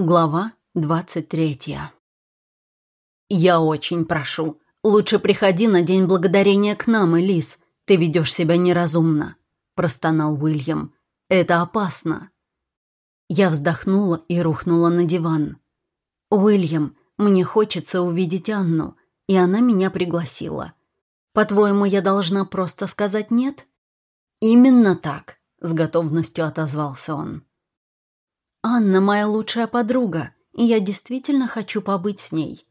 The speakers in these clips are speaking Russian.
Глава двадцать третья. «Я очень прошу. Лучше приходи на День Благодарения к нам, Элис. Ты ведешь себя неразумно», — простонал Уильям. «Это опасно». Я вздохнула и рухнула на диван. «Уильям, мне хочется увидеть Анну, и она меня пригласила. По-твоему, я должна просто сказать «нет»?» «Именно так», — с готовностью отозвался он. Анна моя лучшая подруга, и я действительно хочу побыть с ней.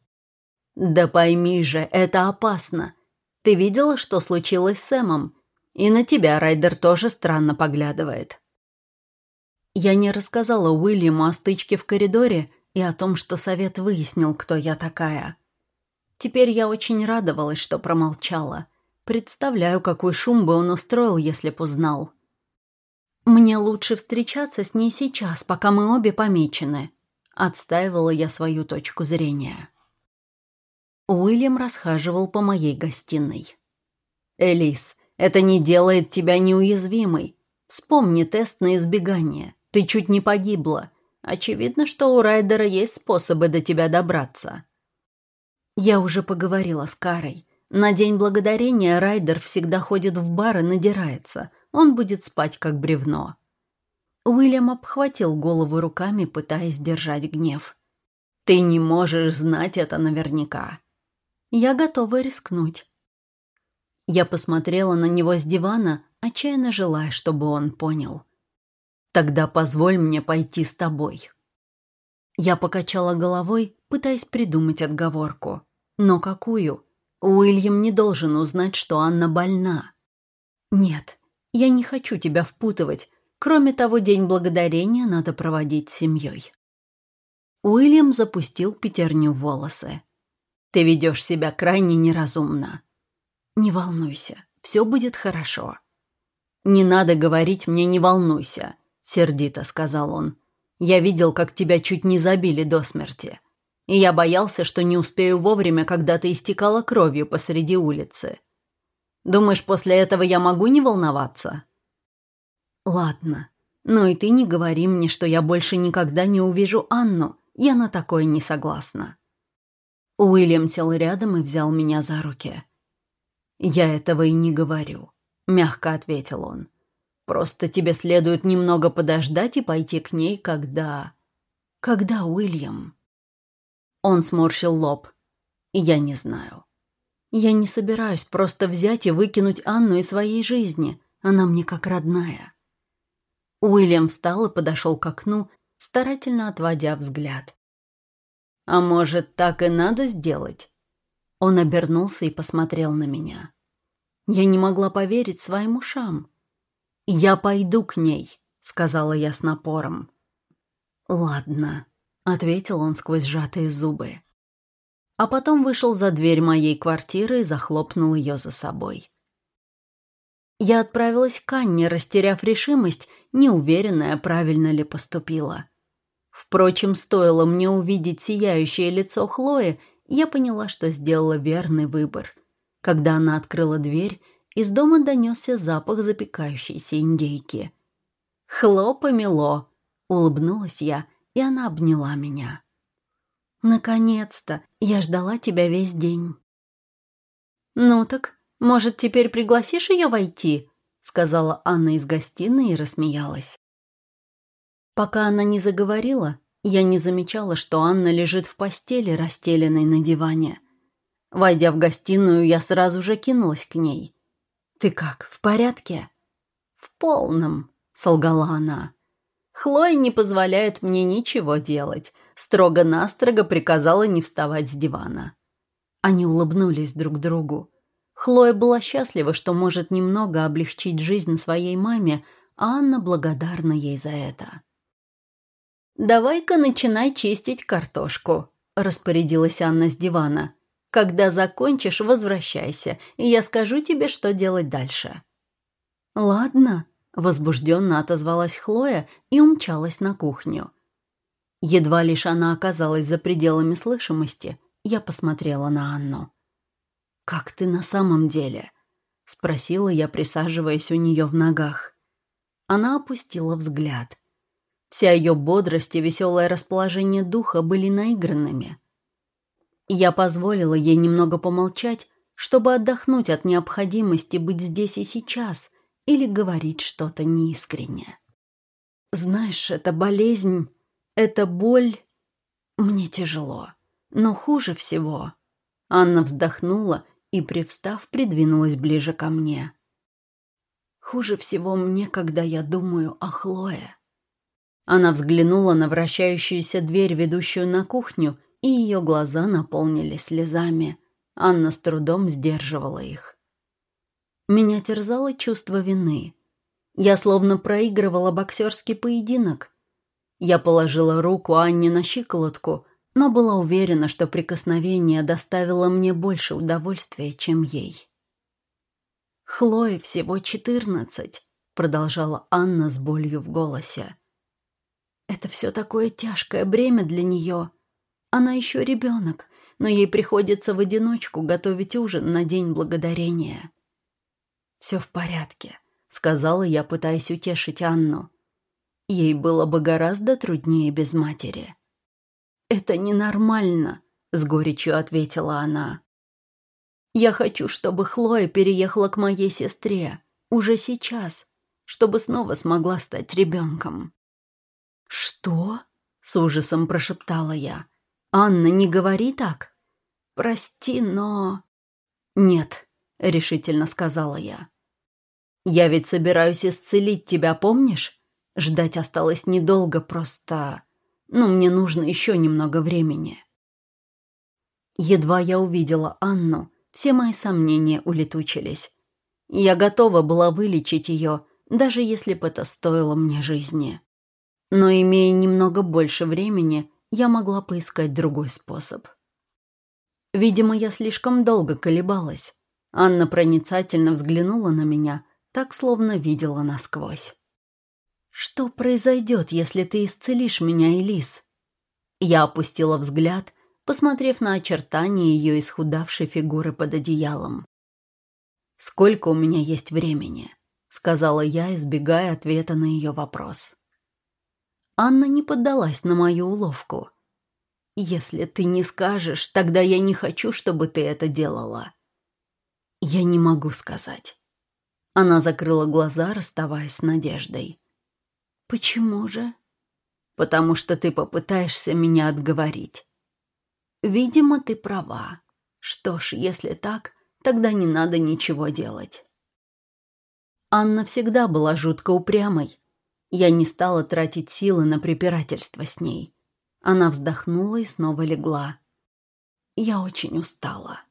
Да пойми же, это опасно. Ты видела, что случилось с Сэмом? И на тебя Райдер тоже странно поглядывает. Я не рассказала Уильяму о стычке в коридоре и о том, что совет выяснил, кто я такая. Теперь я очень радовалась, что промолчала. Представляю, какой шум бы он устроил, если б узнал. «Мне лучше встречаться с ней сейчас, пока мы обе помечены», — отстаивала я свою точку зрения. Уильям расхаживал по моей гостиной. «Элис, это не делает тебя неуязвимой. Вспомни тест на избегание. Ты чуть не погибла. Очевидно, что у Райдера есть способы до тебя добраться». Я уже поговорила с Карой. На День Благодарения Райдер всегда ходит в бар и надирается он будет спать как бревно. Уильям обхватил голову руками, пытаясь держать гнев. «Ты не можешь знать это наверняка». «Я готова рискнуть». Я посмотрела на него с дивана, отчаянно желая, чтобы он понял. «Тогда позволь мне пойти с тобой». Я покачала головой, пытаясь придумать отговорку. Но какую? Уильям не должен узнать, что Анна больна. Нет, я не хочу тебя впутывать. Кроме того, День Благодарения надо проводить с семьей». Уильям запустил пятерню в волосы. «Ты ведешь себя крайне неразумно». «Не волнуйся, все будет хорошо». «Не надо говорить мне «не волнуйся», — сердито сказал он. «Я видел, как тебя чуть не забили до смерти. И я боялся, что не успею вовремя, когда ты истекала кровью посреди улицы. Думаешь, после этого я могу не волноваться?» «Ладно. Но и ты не говори мне, что я больше никогда не увижу Анну. Я на такое не согласна». Уильям сел рядом и взял меня за руки. «Я этого и не говорю», — мягко ответил он. «Просто тебе следует немного подождать и пойти к ней, когда...» «Когда, Уильям?» Он сморщил лоб. «Я не знаю. Я не собираюсь просто взять и выкинуть Анну из своей жизни. Она мне как родная. Уильям встал и подошел к окну, старательно отводя взгляд. «А может, так и надо сделать?» Он обернулся и посмотрел на меня. Я не могла поверить своим ушам. «Я пойду к ней», — сказала я с напором. «Ладно», — ответил он сквозь сжатые зубы а потом вышел за дверь моей квартиры и захлопнул ее за собой. Я отправилась к Анне, растеряв решимость, неуверенная, правильно ли поступила. Впрочем, стоило мне увидеть сияющее лицо Хлои, я поняла, что сделала верный выбор. Когда она открыла дверь, из дома донесся запах запекающейся индейки. «Хло помело!» — улыбнулась я, и она обняла меня. «Наконец-то! Я ждала тебя весь день». «Ну так, может, теперь пригласишь ее войти?» — сказала Анна из гостиной и рассмеялась. Пока она не заговорила, я не замечала, что Анна лежит в постели, расстеленной на диване. Войдя в гостиную, я сразу же кинулась к ней. «Ты как, в порядке?» «В полном», — солгала она. «Хлоя не позволяет мне ничего делать строго-настрого приказала не вставать с дивана. Они улыбнулись друг другу. Хлоя была счастлива, что может немного облегчить жизнь своей маме, а Анна благодарна ей за это. «Давай-ка начинай чистить картошку», — распорядилась Анна с дивана. «Когда закончишь, возвращайся, и я скажу тебе, что делать дальше». «Ладно», — возбужденно отозвалась Хлоя и умчалась на кухню. Едва лишь она оказалась за пределами слышимости, я посмотрела на Анну. «Как ты на самом деле?» — спросила я, присаживаясь у нее в ногах. Она опустила взгляд. Вся ее бодрость и веселое расположение духа были наигранными. Я позволила ей немного помолчать, чтобы отдохнуть от необходимости быть здесь и сейчас или говорить что-то неискреннее. Знаешь, эта болезнь, эта боль... Мне тяжело. Но хуже всего... Анна вздохнула и, привстав, придвинулась ближе ко мне. Хуже всего мне, когда я думаю о Хлое. Она взглянула на вращающуюся дверь, ведущую на кухню, и ее глаза наполнились слезами. Анна с трудом сдерживала их. Меня терзало чувство вины. Я словно проигрывала боксерский поединок. Я положила руку Анне на щиколотку, но была уверена, что прикосновение доставило мне больше удовольствия, чем ей. «Хлое всего четырнадцать», — продолжала Анна с болью в голосе. «Это все такое тяжкое бремя для нее. Она еще ребенок, но ей приходится в одиночку готовить ужин на День Благодарения». «Все в порядке», — сказала я, пытаясь утешить Анну. Ей было бы гораздо труднее без матери. «Это ненормально», — с горечью ответила она. «Я хочу, чтобы Хлоя переехала к моей сестре. Уже сейчас. Чтобы снова смогла стать ребенком». «Что?» — с ужасом прошептала я. «Анна, не говори так». «Прости, но...» «Нет», — решительно сказала я. Я ведь собираюсь исцелить тебя, помнишь? Ждать осталось недолго, просто... Ну, мне нужно еще немного времени. Едва я увидела Анну, все мои сомнения улетучились. Я готова была вылечить ее, даже если бы это стоило мне жизни. Но, имея немного больше времени, я могла поискать другой способ. Видимо, я слишком долго колебалась. Анна проницательно взглянула на меня, так словно видела насквозь. «Что произойдет, если ты исцелишь меня, Элис?» Я опустила взгляд, посмотрев на очертания ее исхудавшей фигуры под одеялом. «Сколько у меня есть времени?» — сказала я, избегая ответа на ее вопрос. Анна не поддалась на мою уловку. «Если ты не скажешь, тогда я не хочу, чтобы ты это делала». «Я не могу сказать. Она закрыла глаза, расставаясь с надеждой. «Почему же?» «Потому что ты попытаешься меня отговорить». «Видимо, ты права. Что ж, если так, тогда не надо ничего делать». Анна всегда была жутко упрямой. Я не стала тратить силы на препирательство с ней. Она вздохнула и снова легла. «Я очень устала.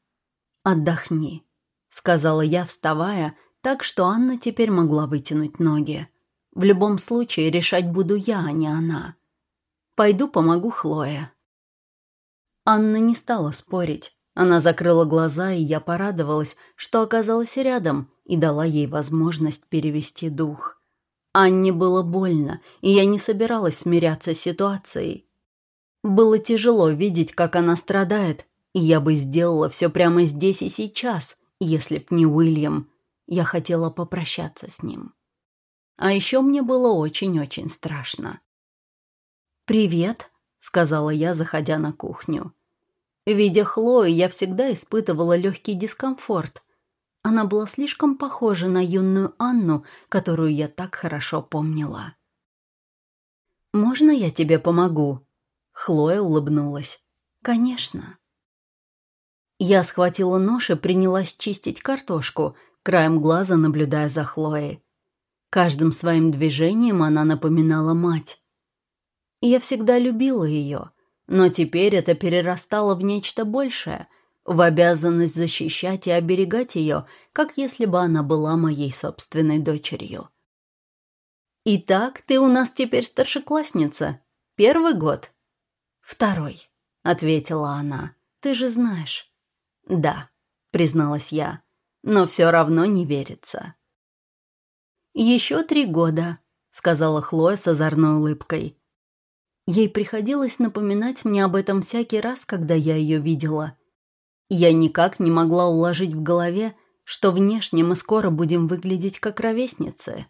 Отдохни», — сказала я, вставая так что Анна теперь могла вытянуть ноги. В любом случае решать буду я, а не она. Пойду помогу Хлое. Анна не стала спорить. Она закрыла глаза, и я порадовалась, что оказалась рядом и дала ей возможность перевести дух. Анне было больно, и я не собиралась смиряться с ситуацией. Было тяжело видеть, как она страдает, и я бы сделала все прямо здесь и сейчас, если б не Уильям, я хотела попрощаться с ним. А еще мне было очень-очень страшно. «Привет», — сказала я, заходя на кухню. Видя Хлою, я всегда испытывала легкий дискомфорт. Она была слишком похожа на юную Анну, которую я так хорошо помнила. «Можно я тебе помогу?» Хлоя улыбнулась. «Конечно». Я схватила нож и принялась чистить картошку, краем глаза наблюдая за Хлоей. Каждым своим движением она напоминала мать. Я всегда любила ее, но теперь это перерастало в нечто большее, в обязанность защищать и оберегать ее, как если бы она была моей собственной дочерью. «Итак, ты у нас теперь старшеклассница. Первый год?» «Второй», — ответила она. «Ты же знаешь». «Да», — призналась я но все равно не верится. «Еще три года», — сказала Хлоя с озорной улыбкой. Ей приходилось напоминать мне об этом всякий раз, когда я ее видела. Я никак не могла уложить в голове, что внешне мы скоро будем выглядеть как ровесницы.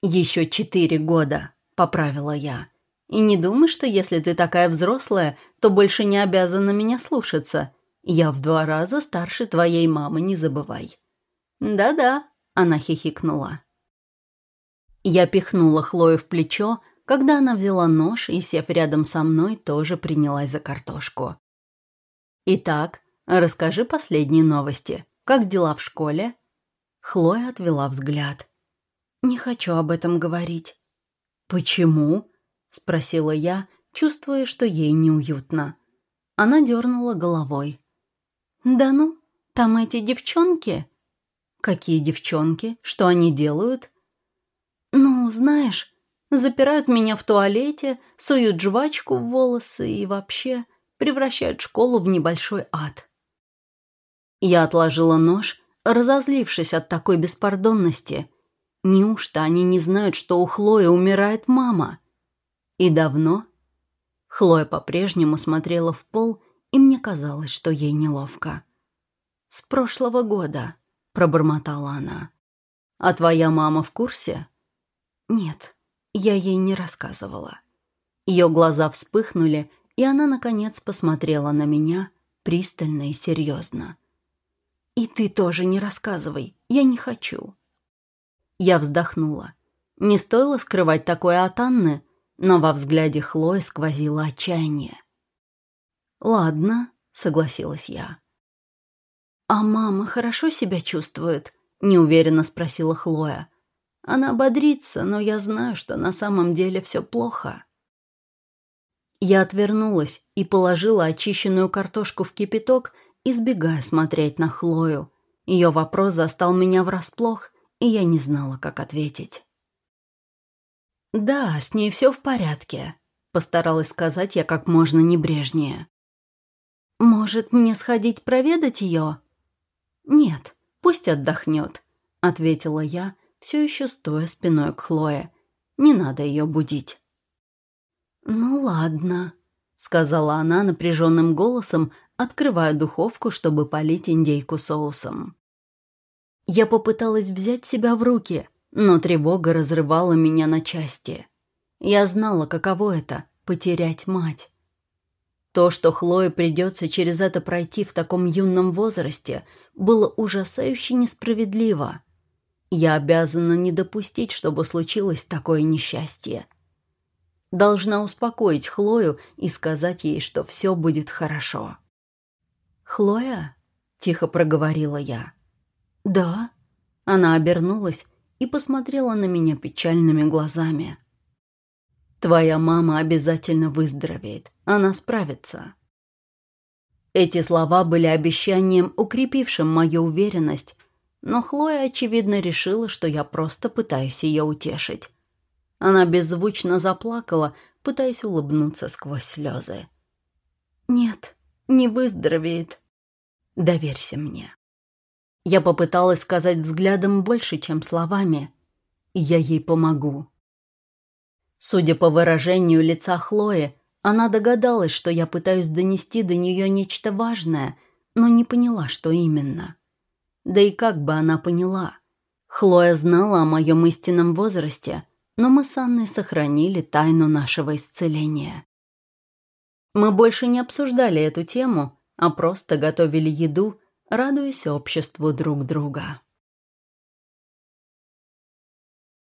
«Еще четыре года», — поправила я. «И не думай, что если ты такая взрослая, то больше не обязана меня слушаться. Я в два раза старше твоей мамы, не забывай». «Да-да», — она хихикнула. Я пихнула Хлою в плечо, когда она взяла нож и, сев рядом со мной, тоже принялась за картошку. «Итак, расскажи последние новости. Как дела в школе?» Хлоя отвела взгляд. «Не хочу об этом говорить». «Почему?» — спросила я, чувствуя, что ей неуютно. Она дернула головой. «Да ну, там эти девчонки?» «Какие девчонки? Что они делают?» «Ну, знаешь, запирают меня в туалете, суют жвачку в волосы и вообще превращают школу в небольшой ад». Я отложила нож, разозлившись от такой беспардонности. Неужто они не знают, что у Хлои умирает мама? И давно? Хлоя по-прежнему смотрела в пол, и мне казалось, что ей неловко. «С прошлого года», — пробормотала она. «А твоя мама в курсе?» «Нет, я ей не рассказывала». Ее глаза вспыхнули, и она, наконец, посмотрела на меня пристально и серьезно. «И ты тоже не рассказывай, я не хочу». Я вздохнула. Не стоило скрывать такое от Анны, но во взгляде Хлои сквозило отчаяние. «Ладно», — согласилась я. «А мама хорошо себя чувствует?» — неуверенно спросила Хлоя. «Она бодрится, но я знаю, что на самом деле все плохо». Я отвернулась и положила очищенную картошку в кипяток, избегая смотреть на Хлою. Ее вопрос застал меня врасплох, и я не знала, как ответить. «Да, с ней все в порядке», — постаралась сказать я как можно небрежнее. «Может, мне сходить проведать ее?» «Нет, пусть отдохнет», — ответила я, все еще стоя спиной к Хлое. «Не надо ее будить». «Ну ладно», — сказала она напряженным голосом, открывая духовку, чтобы полить индейку соусом. Я попыталась взять себя в руки, но тревога разрывала меня на части. Я знала, каково это — потерять мать. То, что Хлое придется через это пройти в таком юном возрасте, было ужасающе несправедливо. Я обязана не допустить, чтобы случилось такое несчастье. Должна успокоить Хлою и сказать ей, что все будет хорошо. «Хлоя?» — тихо проговорила я. «Да?» Она обернулась и посмотрела на меня печальными глазами. «Твоя мама обязательно выздоровеет. Она справится». Эти слова были обещанием, укрепившим мою уверенность, но Хлоя, очевидно, решила, что я просто пытаюсь ее утешить. Она беззвучно заплакала, пытаясь улыбнуться сквозь слезы. «Нет, не выздоровеет. Доверься мне». Я попыталась сказать взглядом больше, чем словами. Я ей помогу. Судя по выражению лица Хлои, она догадалась, что я пытаюсь донести до нее нечто важное, но не поняла, что именно. Да и как бы она поняла? Хлоя знала о моем истинном возрасте, но мы с Анной сохранили тайну нашего исцеления. Мы больше не обсуждали эту тему, а просто готовили еду радуясь обществу друг друга.